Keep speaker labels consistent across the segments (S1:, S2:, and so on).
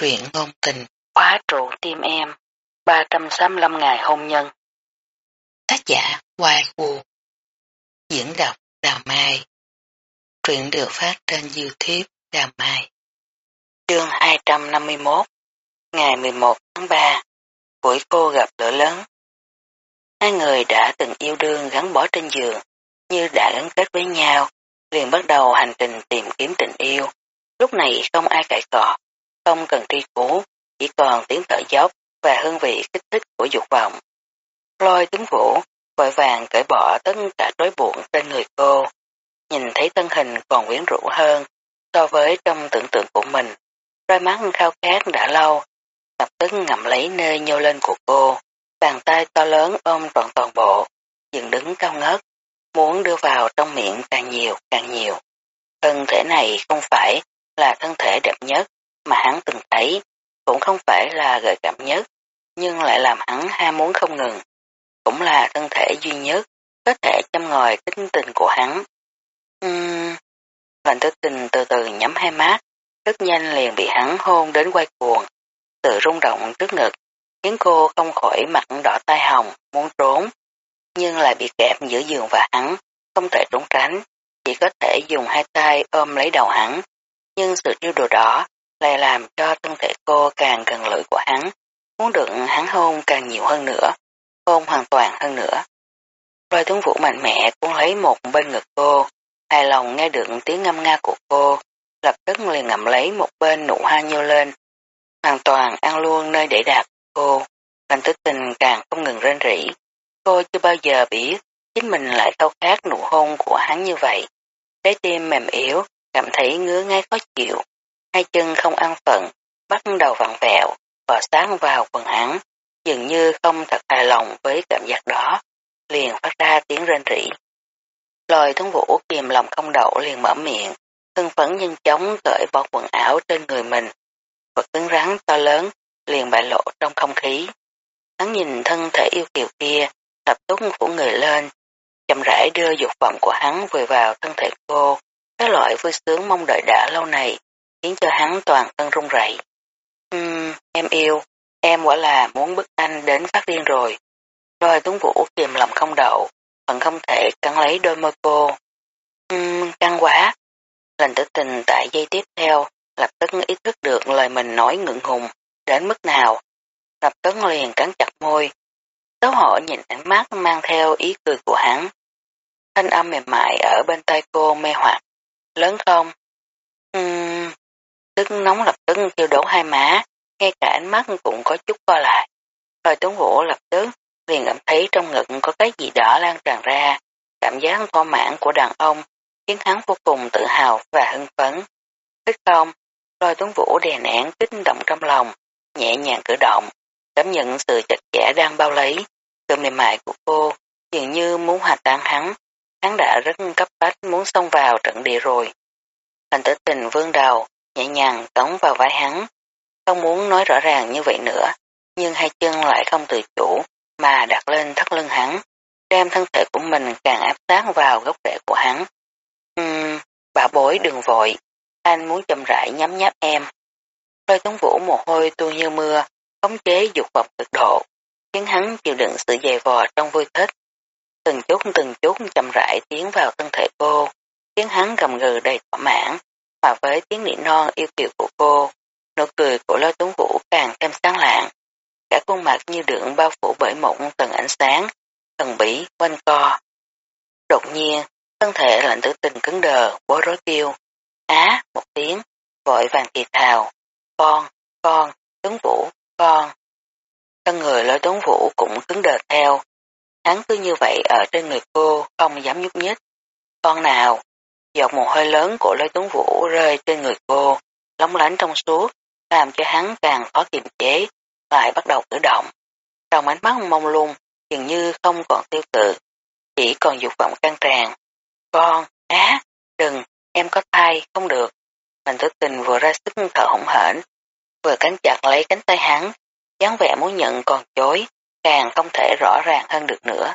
S1: Truyện ngôn tình,
S2: khóa trụ tim em, 365 ngày hôn nhân.
S1: Tác giả Hoài Vũ Diễn đọc Đào Mai. Truyện được phát trên Youtube Đào Mai.
S2: Chương 251 Ngày 11 tháng 3 Buổi cô gặp lửa lớn. Hai người đã từng yêu đương gắn bó trên giường như đã gắn kết với nhau liền bắt đầu hành trình tìm kiếm tình yêu. Lúc này không ai cãi cọ, không cần tri cứu chỉ còn tiếng thở dốc và hương vị kích thích của dục vọng. Lôi tướng vũ, vội vàng cởi bỏ tất cả trói buộc trên người cô, nhìn thấy thân hình còn quyến rũ hơn so với trong tưởng tượng của mình. Đôi mắt khao khát đã lâu, lập tức ngậm lấy nơi nhô lên của cô, bàn tay to lớn ôm trọn toàn bộ, dừng đứng cao ngất, muốn đưa vào trong miệng càng nhiều càng nhiều. Thân thể này không phải là thân thể đẹp nhất mà hắn từng thấy, cũng không phải là gợi cảm nhất, nhưng lại làm hắn ham muốn không ngừng. Cũng là thân thể duy nhất, có thể chăm ngòi tính tình của hắn. Uhm, lạnh thức tình từ từ nhắm hai mắt, rất nhanh liền bị hắn hôn đến quay cuồng, tự rung động trước ngực, khiến cô không khỏi mặt đỏ tai hồng, muốn trốn, nhưng lại bị kẹp giữa giường và hắn, không thể trốn tránh, chỉ có thể dùng hai tay ôm lấy đầu hắn, nhưng sự yêu đồ đó lại làm cho thân thể cô càng gần lưỡi của hắn, muốn được hắn hôn càng nhiều hơn nữa, hôn hoàn toàn hơn nữa. Lôi tướng vũ mạnh mẽ cũng lấy một bên ngực cô, hài lòng nghe được tiếng ngâm nga của cô, lập tức liền ngậm lấy một bên nụ hoa nhô lên, hoàn toàn ăn luôn nơi để đạp cô, lành tức tình càng không ngừng rên rỉ. Cô chưa bao giờ biết chính mình lại thâu khát nụ hôn của hắn như vậy. Trái tim mềm yếu, cảm thấy ngứa ngay khó chịu hai chân không ăn phận, bắt đầu vặn vẹo, và sáng vào quần hắn, dường như không thật hài lòng với cảm giác đó, liền phát ra tiếng rên rỉ. Lôi thống vũ kìm lòng không đậu liền mở miệng, hưng phấn nhanh chóng cởi bỏ quần áo trên người mình. Vật cứng rắn to lớn liền bại lộ trong không khí. Hắn nhìn thân thể yêu kiều kia, tập túc phủ người lên, chậm rãi đưa dục vọng của hắn về vào thân thể cô. Cái loại vui sướng mong đợi đã lâu này khiến cho hắn toàn thân run rẩy. Uhm, em yêu, em quả là muốn bức anh đến phát điên rồi. Rồi tuấn vũ kìm lòng không đậu, vẫn không thể cắn lấy đôi môi cô. Uhm, căng quá. Lần tử tình tại giây tiếp theo, lập tức ý thức được lời mình nói ngượng hùng đến mức nào. Lập tức liền cắn chặt môi. Tấu hổ nhìn ánh mắt mang theo ý cười của hắn. Thanh âm mềm mại ở bên tay cô mê hoặc. Lớn không? Uhm, nóng lập đổ hai má, ngay cả ánh mắt cũng có chút co lại. Rồi tuấn vũ lập tức liền cảm thấy trong ngực có cái gì đó lan tràn ra, cảm giác thỏa mãn của đàn ông khiến hắn vô cùng tự hào và hưng phấn. Thích không? Rồi tuấn vũ đè nén kích động trong lòng, nhẹ nhàng cử động, cảm nhận sự chặt chẽ đang bao lấy, sự mềm mại của cô, dường như muốn hòa tan hắn, hắn đã rất cấp bách muốn xông vào trận địa rồi. Thành tử tình vương đầu, nhẹ nhàng tống vào vai hắn, không muốn nói rõ ràng như vậy nữa, nhưng hai chân lại không tự chủ mà đặt lên thắt lưng hắn, đem thân thể của mình càng áp sát vào gốc rễ của hắn. Ừm, bà bối đừng vội, anh muốn chậm rãi nhắm nháp em. Lôi tuấn vũ mồ hôi tuôn như mưa, khống chế dục vọng cực độ, khiến hắn chịu đựng sự dày vò trong vui thích. Từng chút từng chút chậm rãi tiến vào thân thể cô, khiến hắn gầm gừ đầy thỏa mãn, hòa với tiếng nỉ non yêu kiều của cô, nụ cười của lôi tuấn vũ càng thêm sáng lạng. Cả khuôn mặt như được bao phủ bởi một tầng ánh sáng, thần bỉ, quanh co. Đột nhiên, thân thể lạnh tử tình cứng đờ, bối rối kêu. Á, một tiếng, vội vàng thì thào. Con, con, tuấn vũ, con. Thân người lôi tuấn vũ cũng cứng đờ theo. Hắn cứ như vậy ở trên người cô, không dám nhúc nhích. Con nào, Giọt mồ hôi lớn của lôi tuấn vũ rơi trên người cô, lóng lánh trong suốt, làm cho hắn càng khó kiềm chế, lại bắt đầu cử động. Trong ánh mắt mông lung, dường như không còn tiêu tự, chỉ còn dục vọng căng tràn. Con, á, đừng, em có thai, không được. Mình tử tình vừa ra sức thở hổn hển, vừa cắn chặt lấy cánh tay hắn, dáng vẻ muốn nhận còn chối, càng không thể rõ ràng hơn được nữa.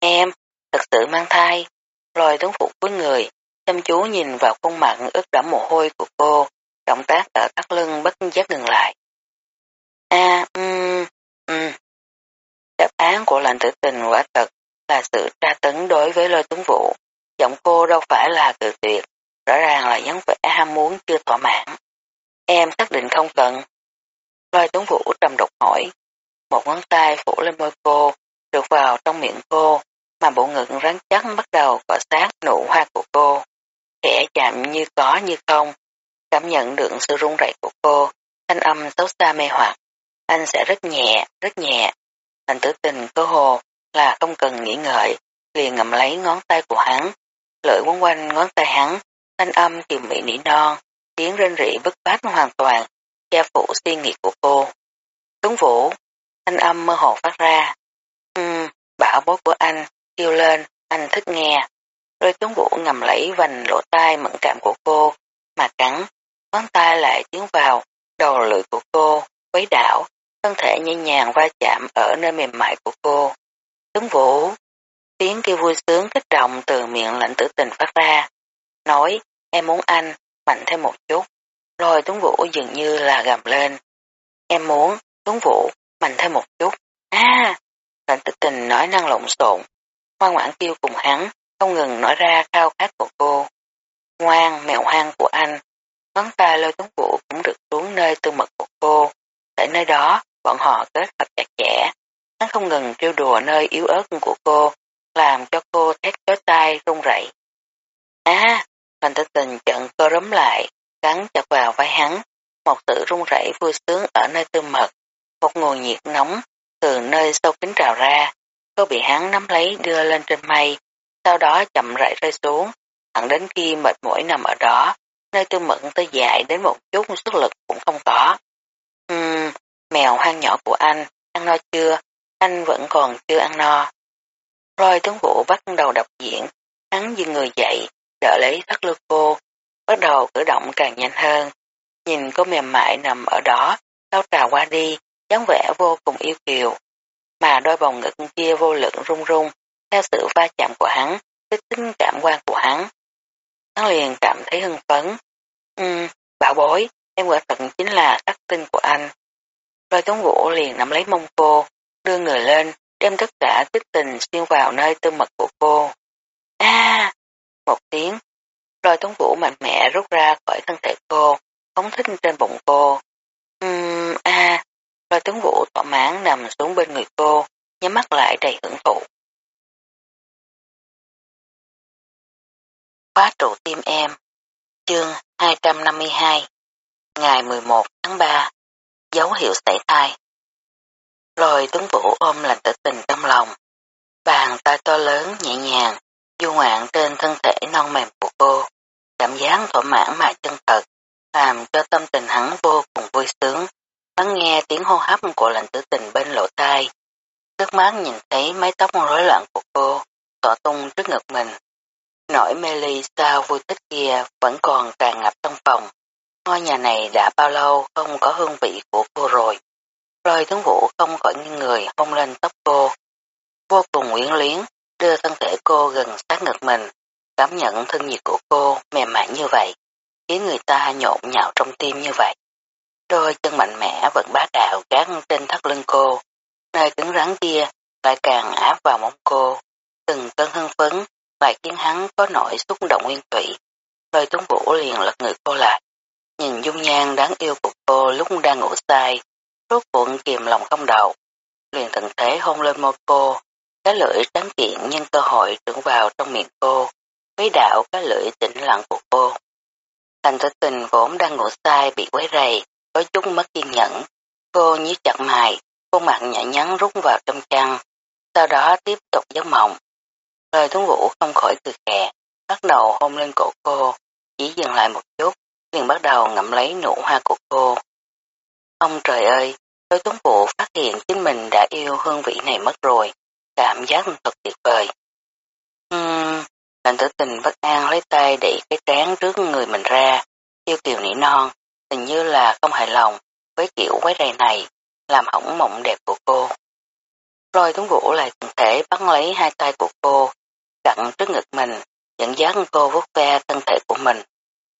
S2: Em, thật sự mang thai, lôi tuấn phục với người, chăm chú nhìn vào khuôn mặt ướt đẫm mồ hôi của cô, động tác ở thắt lưng bất giác ngừng lại. À, A, um, um. Đáp án của lệnh tử tình quả thật là sự tra tấn đối với lôi tuấn vũ. Giọng cô đâu phải là cự tuyệt, rõ ràng là dáng vẻ ham muốn chưa thỏa mãn. Em xác định không cần. Lôi tuấn vũ trầm độc hỏi. Một ngón tay phủ lên môi cô, được vào trong miệng cô, mà bộ ngực rắn chắc bắt đầu cọ sát nụ hoa của cô. Khẽ chạm như có như không, cảm nhận được sự rung rẩy của cô, thanh âm xấu xa mê hoặc. Anh sẽ rất nhẹ, rất nhẹ. Thành tử tình cơ hồ là không cần nghĩ ngợi, liền ngậm lấy ngón tay của hắn, lưỡi quấn quanh ngón tay hắn, thanh âm kiều mị nỉ non, tiếng rên rỉ bức bát hoàn toàn, che phủ suy nghĩ của cô. Tuấn Vũ, thanh âm mơ hồ phát ra. Ừm, bảo bố của anh, kêu lên, anh thích nghe đôi Tuấn Vũ ngầm lấy vành lỗ tai mẫn cảm của cô, mà cắn, ngón tay lại tiến vào, đầu lưỡi của cô, quấy đảo, thân thể nhẹ nhàng va chạm ở nơi mềm mại của cô. Tuấn Vũ, tiếng kêu vui sướng kích động từ miệng lạnh tử tình phát ra, nói, em muốn anh, mạnh thêm một chút. Lôi Tuấn Vũ dường như là gầm lên. Em muốn, Tuấn Vũ, mạnh thêm một chút. À, lạnh tử tình nói năng lộn xộn, ngoan ngoãn kêu cùng hắn, không ngừng nói ra khao khát của cô. Ngoan, mèo hoang của anh, ngón tay lôi tuấn vũ cũng được xuống nơi tư mật của cô. Tại nơi đó, bọn họ kết hợp chặt chẽ. Hắn không ngừng trêu đùa nơi yếu ớt của cô, làm cho cô thét chói tay run rẩy. À, Thành Tinh tình trận cơ rấm lại, cắn chặt vào vai hắn, một sự run rẩy vui sướng ở nơi tư mật, một nguồn nhiệt nóng từ nơi sâu kính trào ra, cô bị hắn nắm lấy đưa lên trên mây, sau đó chậm rãi rơi xuống, thẳng đến khi mệt mỏi nằm ở đó, nơi tư mẫn tới dài đến một chút sức lực cũng không có. Uhm, mèo hoang nhỏ của anh, ăn no chưa? Anh vẫn còn chưa ăn no. Rồi tướng vũ bắt đầu đọc diễn, hắn dừng người dậy, đỡ lấy thắt lưng cô, bắt đầu cử động càng nhanh hơn. Nhìn cô mềm mại nằm ở đó, cao trào qua đi, dáng vẻ vô cùng yêu kiều. Mà đôi bồng ngực kia vô lượng rung rung, theo sự va chạm của hắn, cái tính cảm quan của hắn. Hắn liền cảm thấy hưng phấn. Ừm, bảo bối, em quả thật chính là sắc tinh của anh. Lôi tuấn vũ liền nắm lấy mông cô, đưa người lên, đem tất cả kích tình xuyên vào nơi tư mật của cô. A, một tiếng, lôi tuấn vũ mạnh mẽ rút ra khỏi thân thể cô, phóng thích trên bụng cô. Ừm, a, à, lôi tuấn vũ thỏa mãn nằm xuống bên người cô, nhắm mắt lại đầy hưởng thụ. Khóa trụ tim em Chương 252 Ngày 11 tháng 3 Dấu hiệu sảy thai Lôi tuấn vũ ôm lành tử tình trong lòng. Bàn tay to lớn nhẹ nhàng, du ngoạn trên thân thể non mềm của cô. Cảm giác thỏa mãn mà chân thật, làm cho tâm tình hắn vô cùng vui sướng. Lắng nghe tiếng hô hấp của lành tử tình bên lỗ tai. Trước mắt nhìn thấy mái tóc rối loạn của cô tỏ tung trước ngực mình. Nỗi mê ly sao vui thích kia vẫn còn tràn ngập trong phòng. Ngôi nhà này đã bao lâu không có hương vị của cô rồi. Rồi tướng vũ không khỏi những người hôn lên tóc cô. Vô cùng quyến luyến, đưa thân thể cô gần sát ngực mình, cảm nhận thân nhiệt của cô mềm mại như vậy, khiến người ta nhộn nhạo trong tim như vậy. Đôi chân mạnh mẽ vẫn bá đạo gác trên thắt lưng cô, nơi cứng rắn kia lại càng áp vào mông cô. Từng cơn hưng phấn lại khiến hắn có nỗi xúc động nguyên thủy, lời tuấn vũ liền lật người cô lại. Nhìn dung nhan đáng yêu của cô lúc đang ngủ say, rốt cuộn kìm lòng không đầu. Liền thận thế hôn lên môi cô, cái lưỡi trắng kiện nhân cơ hội trượn vào trong miệng cô, quấy đạo cái lưỡi tĩnh lặng của cô. Thành tử tình vốn đang ngủ say bị quấy rầy, có chút mất kiên nhẫn. Cô nhíu chặt mày, khuôn mặt nhã nhắn rút vào trong chăn, sau đó tiếp tục giấc mộng. Lời tuấn vũ không khỏi cười khè, bắt đầu hôn lên cổ cô, chỉ dừng lại một chút, liền bắt đầu ngậm lấy nụ hoa của cô. Ông trời ơi, tôi tuấn vũ phát hiện chính mình đã yêu hương vị này mất rồi, cảm giác thật tuyệt vời. Uhm, lạnh tử tình bất an lấy tay đẩy cái trán trước người mình ra, yêu kiều nỉ non, hình như là không hài lòng với kiểu quái rầy này, làm hỏng mộng đẹp của cô. Rồi tuấn vũ lại từng thể bắt lấy hai tay của cô, cặn trước ngực mình, dẫn dắt cô vuốt ve thân thể của mình.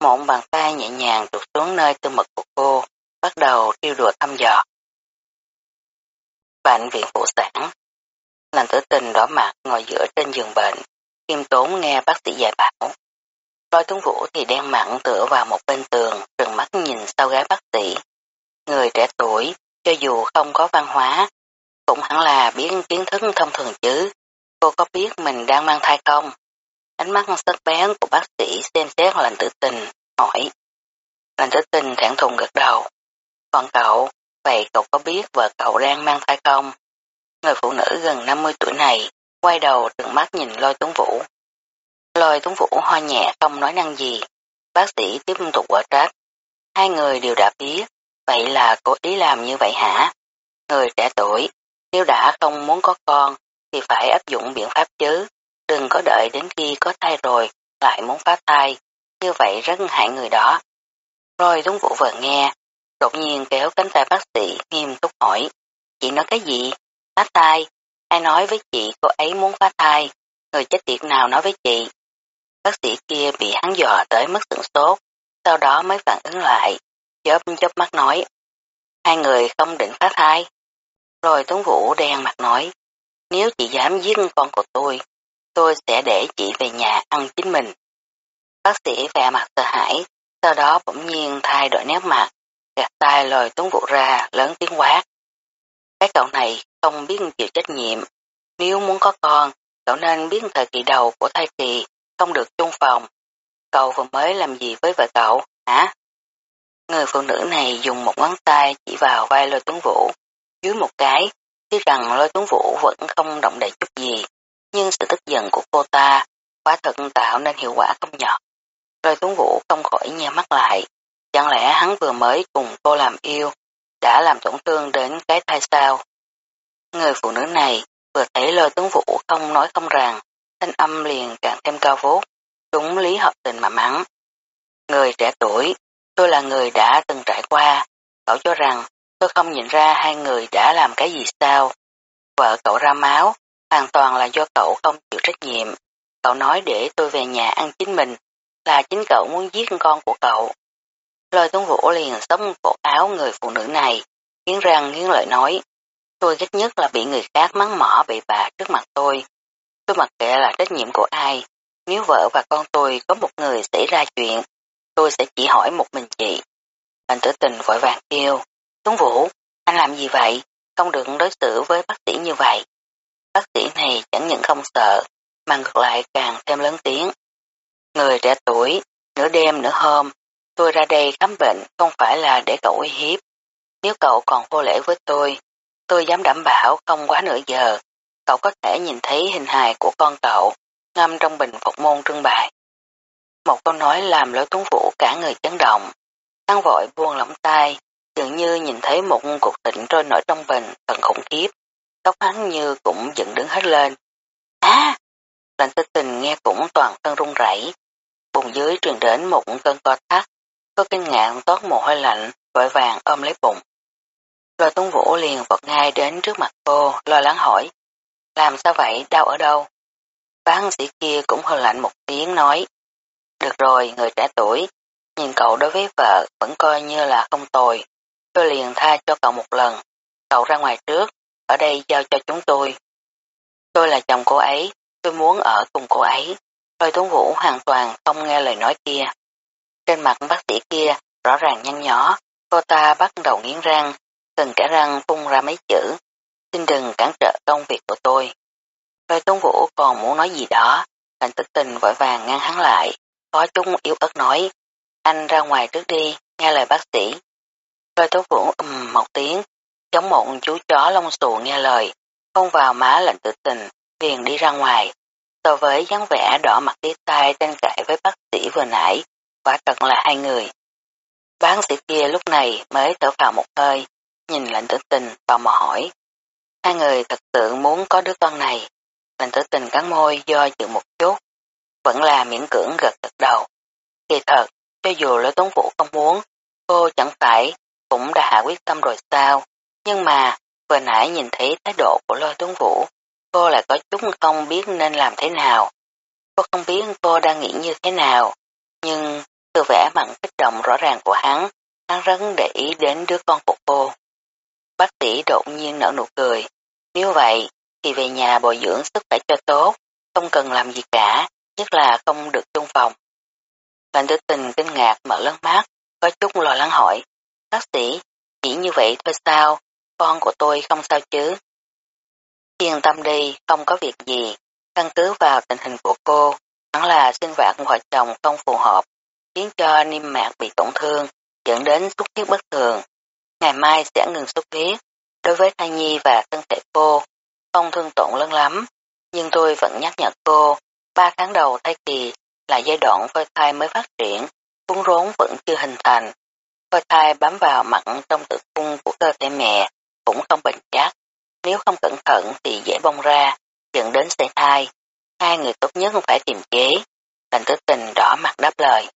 S2: Một bàn tay nhẹ nhàng trục xuống nơi tư mật của cô, bắt đầu tiêu đùa thăm dò. Bệnh viện phụ sản. Lành tử tình đỏ mặt ngồi giữa trên giường bệnh, kim tốn nghe bác sĩ dạy bảo. Lôi tuấn vũ thì đen mặn tựa vào một bên tường, trừng mắt nhìn sau gái bác sĩ. Người trẻ tuổi, cho dù không có văn hóa, cũng hẳn là biết kiến thức thông thường chứ. Cô có biết mình đang mang thai không? Ánh mắt sắc bén của bác sĩ xem xét lành tử tình, hỏi. Lành tử tình thẳng thùng gật đầu. Còn cậu, vậy cậu có biết vợ cậu đang mang thai không? Người phụ nữ gần 50 tuổi này, quay đầu trừng mắt nhìn lôi tuấn vũ. Lôi tuấn vũ ho nhẹ không nói năng gì. Bác sĩ tiếp tục quả trách. Hai người đều đã biết, vậy là cố ý làm như vậy hả? Người trẻ tuổi, nếu đã không muốn có con, thì phải áp dụng biện pháp chứ. Đừng có đợi đến khi có thai rồi, lại muốn phá thai. Như vậy rất hại người đó. Rồi Tuấn Vũ vừa nghe, đột nhiên kéo cánh tay bác sĩ nghiêm túc hỏi. Chị nói cái gì? Phá thai? Ai nói với chị cô ấy muốn phá thai? Người chết tiệt nào nói với chị? Bác sĩ kia bị hắn dò tới mất sửng sốt, sau đó mới phản ứng lại, chớp chớp mắt nói. Hai người không định phá thai. Rồi Tuấn Vũ đen mặt nói, nếu chị dám giết con của tôi, tôi sẽ để chị về nhà ăn chính mình. Bác sĩ vẻ mặt sợ hãi, sau đó bỗng nhiên thay đổi nét mặt, gạt tay lôi Tuấn Vũ ra, lớn tiếng quát. Cái cậu này không biết chịu trách nhiệm, nếu muốn có con, cậu nên biết thời kỳ đầu của thai kỳ, không được chung phòng. Cậu vừa mới làm gì với vợ cậu, hả? Người phụ nữ này dùng một ngón tay chỉ vào vai lôi tuấn vũ, dưới một cái, tuy rằng lôi tuấn vũ vẫn không động đậy chút gì, nhưng sự tức giận của cô ta quá thật tạo nên hiệu quả không nhỏ. Lôi tuấn vũ không khỏi nheo mắt lại, chẳng lẽ hắn vừa mới cùng cô làm yêu, đã làm tổn thương đến cái thai sao? Người phụ nữ này vừa thấy lôi tuấn vũ không nói không rằng, thanh âm liền càng thêm cao vút, đúng lý hợp tình mà mắng. Người trẻ tuổi, tôi là người đã từng trải qua, cậu cho rằng tôi không nhìn ra hai người đã làm cái gì sao. Vợ cậu ra máu, hoàn toàn là do cậu không chịu trách nhiệm. Cậu nói để tôi về nhà ăn chính mình, là chính cậu muốn giết con của cậu. Lôi tuấn vũ liền sống cổ áo người phụ nữ này, nghiến răng nghiến lợi nói, tôi ghét nhất là bị người khác mắng mỏ bị bà trước mặt tôi. Tôi mặc kệ là trách nhiệm của ai, nếu vợ và con tôi có một người xảy ra chuyện, tôi sẽ chỉ hỏi một mình chị. Anh tử tình vội vàng kêu, Tuấn Vũ, anh làm gì vậy? Không được đối xử với bác sĩ như vậy. Bác sĩ này chẳng những không sợ, mà ngược lại càng thêm lớn tiếng. Người trẻ tuổi, nửa đêm nửa hôm, tôi ra đây khám bệnh không phải là để cậu uy hiếp. Nếu cậu còn vô lễ với tôi, tôi dám đảm bảo không quá nửa giờ, cậu có thể nhìn thấy hình hài của con cậu ngâm trong bình phục môn trưng bày. Một câu nói làm lối tuấn vũ cả người chấn động. Hắn vội buông lỏng tay, dường như nhìn thấy một cục thịnh trôi nổi trong bình thật khủng khiếp. Tóc hắn như cũng dựng đứng hết lên. À! Á! lạnh tư tình nghe cũng toàn thân run rẩy. Bụng dưới truyền đến một cơn co thắt, có kinh ngạc toát mồ hôi lạnh, vội vàng ôm lấy bụng. Lôi tuấn vũ liền vật ngay đến trước mặt cô, lo lắng hỏi. Làm sao vậy, đau ở đâu? Bác sĩ kia cũng hơi lạnh một tiếng nói. Được rồi, người trẻ tuổi, nhìn cậu đối với vợ vẫn coi như là không tồi. Tôi liền tha cho cậu một lần. Cậu ra ngoài trước, ở đây giao cho chúng tôi. Tôi là chồng cô ấy, tôi muốn ở cùng cô ấy. Lôi tuấn vũ hoàn toàn không nghe lời nói kia. Trên mặt bác sĩ kia rõ ràng nhăn nhỏ, cô ta bắt đầu nghiến răng, từng cả răng phun ra mấy chữ. Xin đừng cản trở công việc của tôi. Lôi tuấn vũ còn muốn nói gì đó, thành tích tình vội vàng ngăn hắn lại, có chúng yếu ớt nói, anh ra ngoài trước đi, nghe lời bác sĩ. Lôi tuấn vũ ầm một tiếng, giống một chú chó lông xù nghe lời, không vào má lệnh tự tình, liền đi ra ngoài. So với dáng vẻ đỏ mặt tía tai tranh cãi với bác sĩ vừa nãy, quả thật là hai người. Bác sĩ kia lúc này mới thở vào một hơi, nhìn lệnh tử tình tò mò hỏi. Hai người thật sự muốn có đứa con này. lệnh tử tình cắn môi do dự một chút, vẫn là miễn cưỡng gật gật đầu. Kỳ thật, cho dù lối tuấn vũ không muốn, cô chẳng phải cũng đã hạ quyết tâm rồi sao. Nhưng mà, vừa nãy nhìn thấy thái độ của lôi tuấn vũ, cô lại có chút không biết nên làm thế nào. Cô không biết cô đang nghĩ như thế nào, nhưng Từ vẻ mặn kích động rõ ràng của hắn, hắn rất để ý đến đứa con của cô. Bác sĩ đột nhiên nở nụ cười. Nếu vậy, thì về nhà bồi dưỡng sức khỏe cho tốt, không cần làm gì cả, nhất là không được chung phòng. Lệnh tử tình kinh ngạc mở lớn mắt, có chút lo lắng hỏi. Bác sĩ, chỉ như vậy thôi sao, con của tôi không sao chứ? Yên tâm đi, không có việc gì, căn cứ vào tình hình của cô, hẳn là sinh hoạt vợ chồng không phù hợp, khiến cho niêm mạc bị tổn thương, dẫn đến xuất huyết bất thường. Ngày mai sẽ ngừng xuất huyết, đối với thai nhi và thân thể cô, không thương tổn lớn lắm, nhưng tôi vẫn nhắc nhở cô, ba tháng đầu thai kỳ là giai đoạn phôi thai mới phát triển, cuốn rốn vẫn chưa hình thành. Hơi thai bám vào mặn trong tử cung của cơ thể mẹ cũng không bình chắc, nếu không cẩn thận thì dễ bong ra, dẫn đến sảy thai. Hai người tốt nhất không phải tìm chế. Thành tử tình đỏ mặt đáp lời.